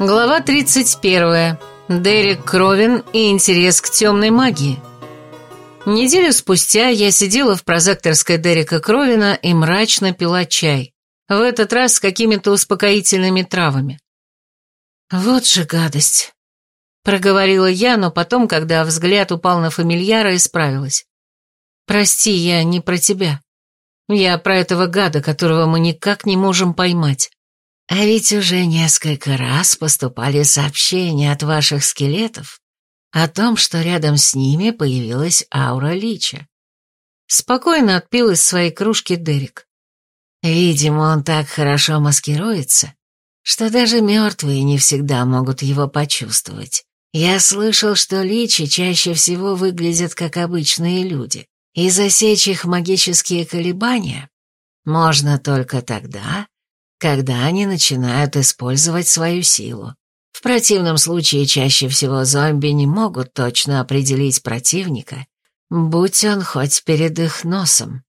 Глава 31. Дерек Кровин и интерес к темной магии. Неделю спустя я сидела в прозекторской Дерека Кровина и мрачно пила чай. В этот раз с какими-то успокоительными травами. «Вот же гадость!» Проговорила я, но потом, когда взгляд упал на фамильяра, исправилась. «Прости, я не про тебя. Я про этого гада, которого мы никак не можем поймать». А ведь уже несколько раз поступали сообщения от ваших скелетов о том, что рядом с ними появилась аура лича. Спокойно отпил из своей кружки Дерек. Видимо, он так хорошо маскируется, что даже мертвые не всегда могут его почувствовать. Я слышал, что личи чаще всего выглядят как обычные люди, и засечь их магические колебания можно только тогда, когда они начинают использовать свою силу. В противном случае чаще всего зомби не могут точно определить противника, будь он хоть перед их носом.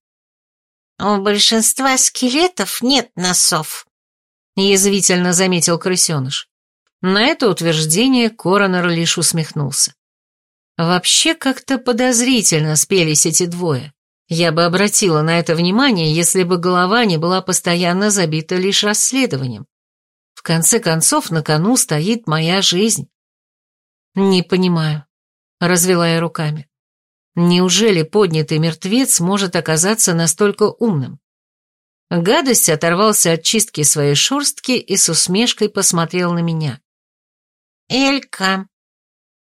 «У большинства скелетов нет носов», — язвительно заметил крысеныш. На это утверждение Коронер лишь усмехнулся. Вообще как-то подозрительно спелись эти двое. Я бы обратила на это внимание, если бы голова не была постоянно забита лишь расследованием. В конце концов, на кону стоит моя жизнь. Не понимаю, развела я руками. Неужели поднятый мертвец может оказаться настолько умным? Гадость оторвался от чистки своей шерстки и с усмешкой посмотрел на меня. «Элька,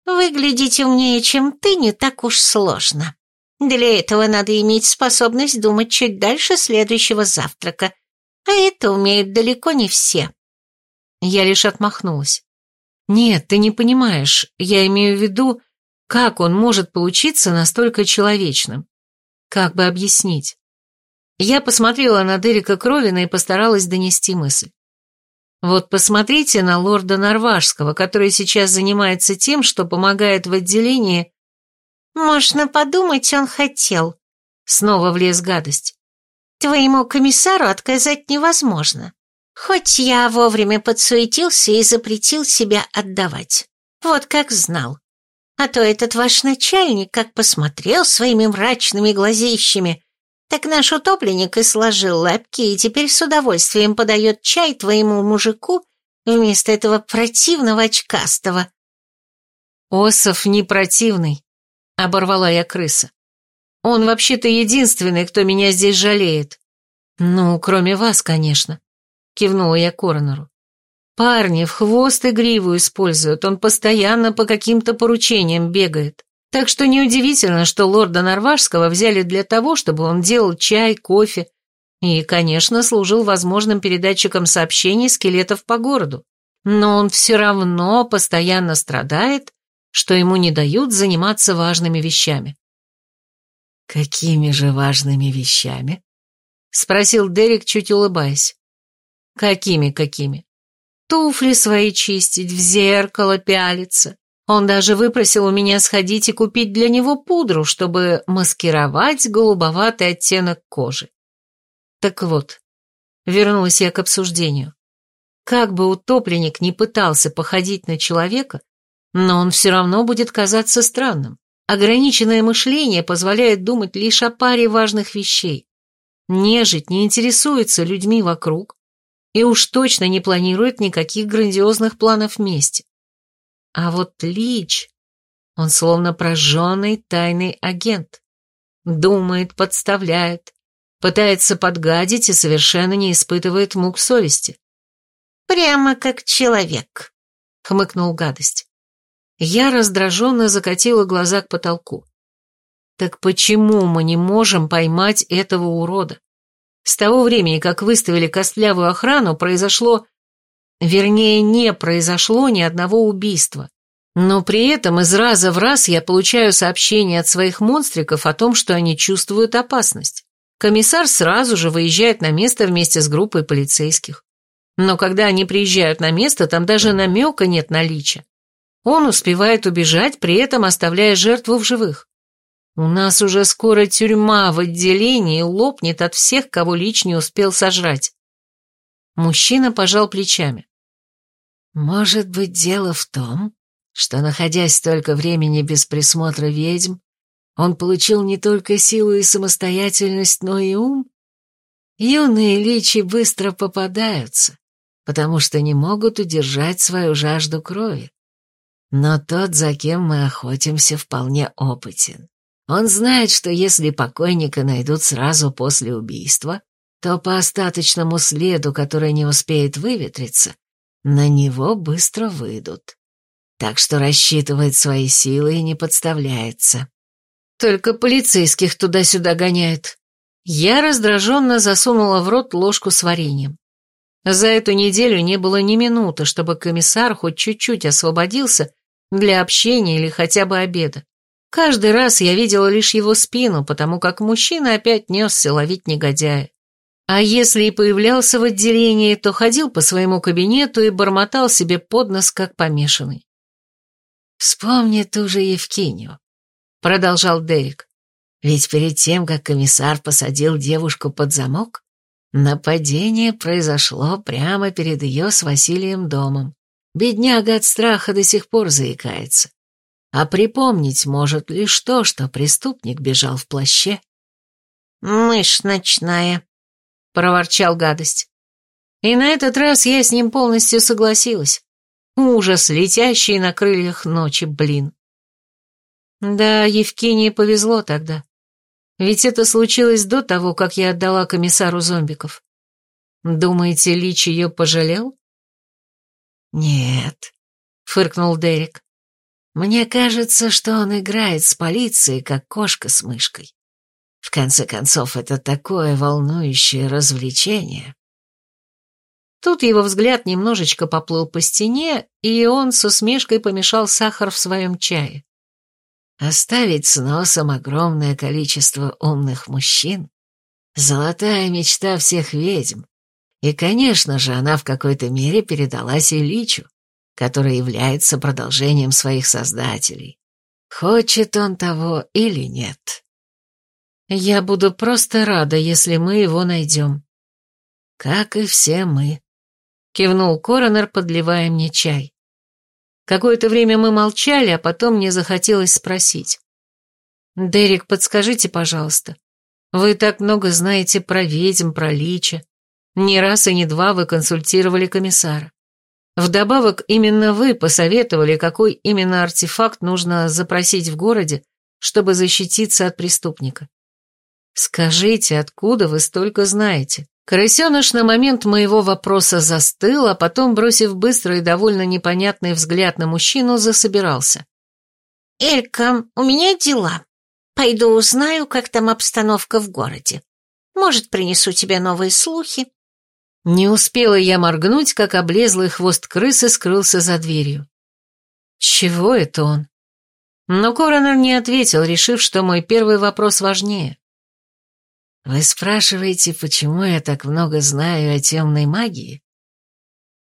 выглядеть умнее, чем ты, не так уж сложно. Для этого надо иметь способность думать чуть дальше следующего завтрака, а это умеют далеко не все. Я лишь отмахнулась. Нет, ты не понимаешь, я имею в виду, как он может получиться настолько человечным. Как бы объяснить? Я посмотрела на Дерека Кровина и постаралась донести мысль. Вот посмотрите на лорда Норвашского, который сейчас занимается тем, что помогает в отделении «Можно подумать, он хотел». Снова влез гадость. «Твоему комиссару отказать невозможно. Хоть я вовремя подсуетился и запретил себя отдавать. Вот как знал. А то этот ваш начальник как посмотрел своими мрачными глазищами, так наш утопленник и сложил лапки и теперь с удовольствием подает чай твоему мужику вместо этого противного очкастого». «Осов не противный», Оборвала я крыса. Он вообще-то единственный, кто меня здесь жалеет. Ну, кроме вас, конечно. Кивнула я Коронеру. Парни в хвост и гриву используют, он постоянно по каким-то поручениям бегает. Так что неудивительно, что лорда Норвашского взяли для того, чтобы он делал чай, кофе и, конечно, служил возможным передатчиком сообщений скелетов по городу. Но он все равно постоянно страдает что ему не дают заниматься важными вещами. «Какими же важными вещами?» — спросил Дерек, чуть улыбаясь. «Какими-какими? Туфли свои чистить, в зеркало пялиться. Он даже выпросил у меня сходить и купить для него пудру, чтобы маскировать голубоватый оттенок кожи. Так вот, вернулась я к обсуждению. Как бы утопленник не пытался походить на человека, но он все равно будет казаться странным. Ограниченное мышление позволяет думать лишь о паре важных вещей. Нежить не интересуется людьми вокруг и уж точно не планирует никаких грандиозных планов вместе. А вот Лич, он словно прожженный тайный агент. Думает, подставляет, пытается подгадить и совершенно не испытывает мук совести. «Прямо как человек», — хмыкнул гадость. Я раздраженно закатила глаза к потолку. Так почему мы не можем поймать этого урода? С того времени, как выставили костлявую охрану, произошло... Вернее, не произошло ни одного убийства. Но при этом из раза в раз я получаю сообщения от своих монстриков о том, что они чувствуют опасность. Комиссар сразу же выезжает на место вместе с группой полицейских. Но когда они приезжают на место, там даже намека нет наличия. Он успевает убежать, при этом оставляя жертву в живых. У нас уже скоро тюрьма в отделении лопнет от всех, кого Лич не успел сожрать. Мужчина пожал плечами. Может быть, дело в том, что, находясь столько времени без присмотра ведьм, он получил не только силу и самостоятельность, но и ум? Юные личи быстро попадаются, потому что не могут удержать свою жажду крови. Но тот, за кем мы охотимся, вполне опытен. Он знает, что если покойника найдут сразу после убийства, то по остаточному следу, который не успеет выветриться, на него быстро выйдут. Так что рассчитывает свои силы и не подставляется. Только полицейских туда-сюда гоняет. Я раздраженно засунула в рот ложку с вареньем. За эту неделю не было ни минуты, чтобы комиссар хоть чуть-чуть освободился для общения или хотя бы обеда. Каждый раз я видела лишь его спину, потому как мужчина опять несся ловить негодяя. А если и появлялся в отделении, то ходил по своему кабинету и бормотал себе под нос, как помешанный. «Вспомни ту же Евкинию», — продолжал Дерек. «Ведь перед тем, как комиссар посадил девушку под замок, нападение произошло прямо перед ее с Василием домом. Бедняга от страха до сих пор заикается а припомнить может лишь то, что преступник бежал в плаще. «Мышь ночная», — проворчал гадость. И на этот раз я с ним полностью согласилась. Ужас, летящий на крыльях ночи, блин. Да, Евгении повезло тогда. Ведь это случилось до того, как я отдала комиссару зомбиков. Думаете, Лич ее пожалел? Нет, фыркнул Дерек. Мне кажется, что он играет с полицией, как кошка с мышкой. В конце концов, это такое волнующее развлечение. Тут его взгляд немножечко поплыл по стене, и он с усмешкой помешал сахар в своем чае. Оставить с носом огромное количество умных мужчин — золотая мечта всех ведьм. И, конечно же, она в какой-то мере передалась Ильичу который является продолжением своих создателей. Хочет он того или нет. Я буду просто рада, если мы его найдем. Как и все мы. Кивнул коронер, подливая мне чай. Какое-то время мы молчали, а потом мне захотелось спросить. «Дерек, подскажите, пожалуйста, вы так много знаете про ведьм, про лича. Не раз и не два вы консультировали комиссара. Вдобавок, именно вы посоветовали, какой именно артефакт нужно запросить в городе, чтобы защититься от преступника. Скажите, откуда вы столько знаете? Крысеныш на момент моего вопроса застыл, а потом, бросив быстрый и довольно непонятный взгляд на мужчину, засобирался. «Элька, у меня дела. Пойду узнаю, как там обстановка в городе. Может, принесу тебе новые слухи, не успела я моргнуть, как облезлый хвост крысы скрылся за дверью. Чего это он? Но коронер не ответил, решив, что мой первый вопрос важнее. «Вы спрашиваете, почему я так много знаю о темной магии?»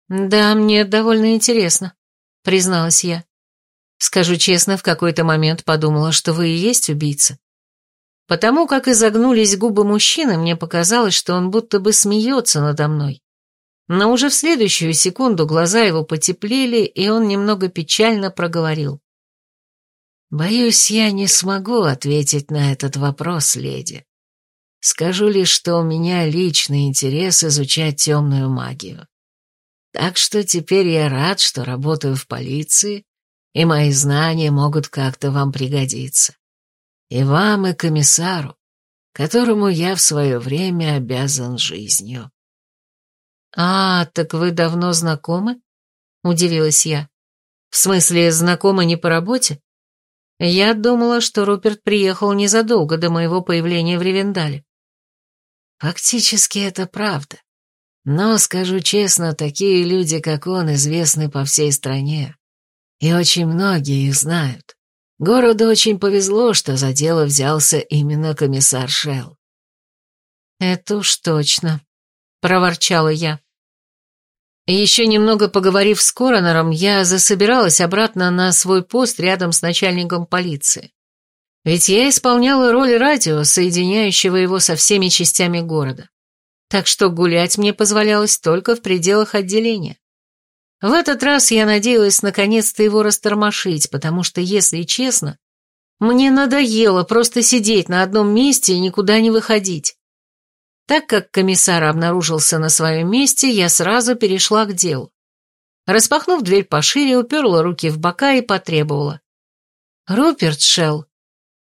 «Да, мне довольно интересно», — призналась я. Скажу честно, в какой-то момент подумала, что вы и есть убийца. Потому как изогнулись губы мужчины, мне показалось, что он будто бы смеется надо мной. Но уже в следующую секунду глаза его потеплели, и он немного печально проговорил. «Боюсь, я не смогу ответить на этот вопрос, леди. Скажу лишь, что у меня личный интерес изучать темную магию. Так что теперь я рад, что работаю в полиции, и мои знания могут как-то вам пригодиться. И вам, и комиссару, которому я в свое время обязан жизнью. «А, так вы давно знакомы?» — удивилась я. «В смысле, знакомы не по работе?» Я думала, что Руперт приехал незадолго до моего появления в Ревендале. Фактически это правда. Но, скажу честно, такие люди, как он, известны по всей стране. И очень многие их знают. Городу очень повезло, что за дело взялся именно комиссар Шелл. «Это уж точно», — проворчала я. Еще немного поговорив с коронером, я засобиралась обратно на свой пост рядом с начальником полиции. Ведь я исполняла роль радио, соединяющего его со всеми частями города. Так что гулять мне позволялось только в пределах отделения. В этот раз я надеялась наконец-то его растормошить, потому что, если честно, мне надоело просто сидеть на одном месте и никуда не выходить. Так как комиссар обнаружился на своем месте, я сразу перешла к делу. Распахнув дверь пошире, уперла руки в бока и потребовала. «Руперт Шелл,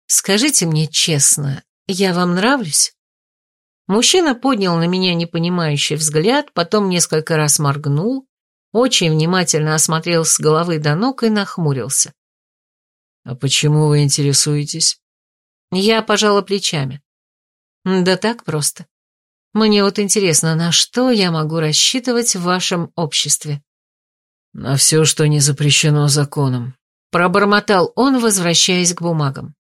скажите мне честно, я вам нравлюсь?» Мужчина поднял на меня непонимающий взгляд, потом несколько раз моргнул, очень внимательно осмотрел с головы до ног и нахмурился. «А почему вы интересуетесь?» Я пожала плечами. «Да так просто. Мне вот интересно, на что я могу рассчитывать в вашем обществе?» «На все, что не запрещено законом», — пробормотал он, возвращаясь к бумагам.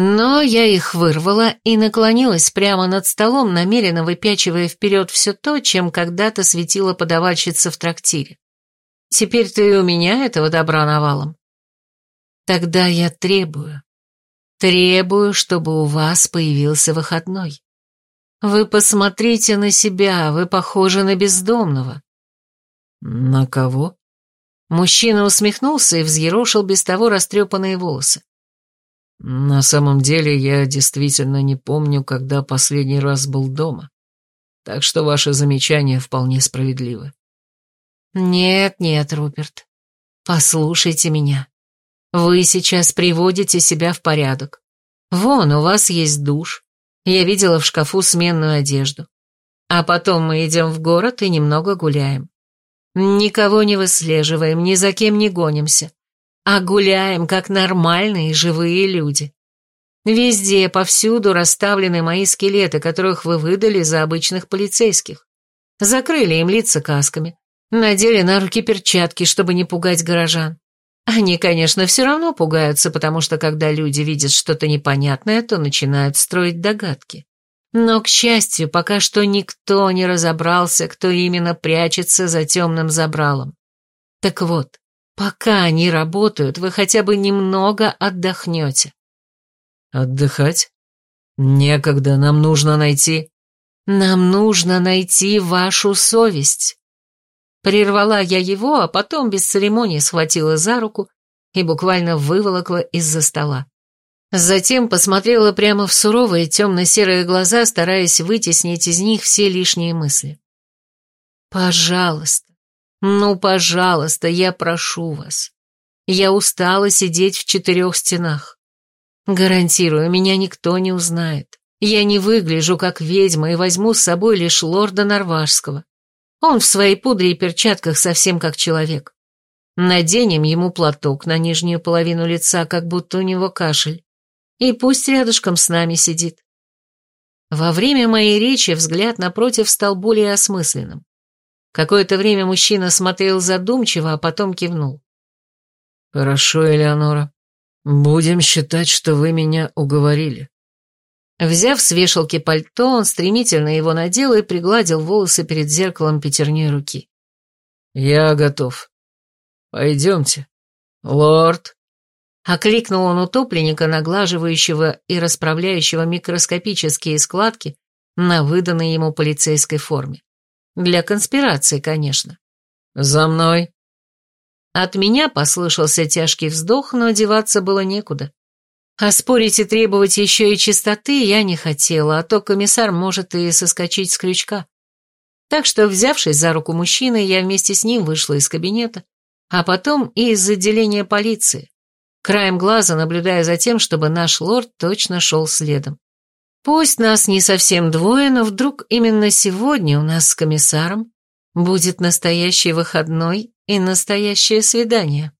Но я их вырвала и наклонилась прямо над столом, намеренно выпячивая вперед все то, чем когда-то светила подавальщица в трактире. Теперь ты и у меня этого добра навалом. Тогда я требую, требую, чтобы у вас появился выходной. Вы посмотрите на себя, вы похожи на бездомного. На кого? Мужчина усмехнулся и взъерошил без того растрепанные волосы. На самом деле я действительно не помню, когда последний раз был дома. Так что ваше замечание вполне справедливо. Нет, нет, Руперт. Послушайте меня. Вы сейчас приводите себя в порядок. Вон, у вас есть душ. Я видела в шкафу сменную одежду. А потом мы идем в город и немного гуляем. Никого не выслеживаем, ни за кем не гонимся а гуляем, как нормальные живые люди. Везде, повсюду расставлены мои скелеты, которых вы выдали за обычных полицейских. Закрыли им лица касками, надели на руки перчатки, чтобы не пугать горожан. Они, конечно, все равно пугаются, потому что когда люди видят что-то непонятное, то начинают строить догадки. Но, к счастью, пока что никто не разобрался, кто именно прячется за темным забралом. Так вот, Пока они работают, вы хотя бы немного отдохнете. Отдыхать? Некогда, нам нужно найти... Нам нужно найти вашу совесть. Прервала я его, а потом без церемонии схватила за руку и буквально выволокла из-за стола. Затем посмотрела прямо в суровые темно-серые глаза, стараясь вытеснить из них все лишние мысли. «Пожалуйста, ну, пожалуйста, я прошу вас. Я устала сидеть в четырех стенах. Гарантирую, меня никто не узнает. Я не выгляжу как ведьма и возьму с собой лишь лорда Норвашского. Он в своей пудре и перчатках совсем как человек. Наденем ему платок на нижнюю половину лица, как будто у него кашель. И пусть рядышком с нами сидит. Во время моей речи взгляд напротив стал более осмысленным. Какое-то время мужчина смотрел задумчиво, а потом кивнул. «Хорошо, Элеонора. Будем считать, что вы меня уговорили». Взяв с вешалки пальто, он стремительно его надел и пригладил волосы перед зеркалом пятерней руки. «Я готов. Пойдемте. Лорд». Окликнул он утопленника, наглаживающего и расправляющего микроскопические складки на выданной ему полицейской форме. Для конспирации, конечно. «За мной!» От меня послышался тяжкий вздох, но одеваться было некуда. А спорить и требовать еще и чистоты я не хотела, а то комиссар может и соскочить с крючка. Так что, взявшись за руку мужчины, я вместе с ним вышла из кабинета, а потом и из отделения полиции, краем глаза наблюдая за тем, чтобы наш лорд точно шел следом. Пусть нас не совсем двое, но вдруг именно сегодня у нас с комиссаром будет настоящий выходной и настоящее свидание.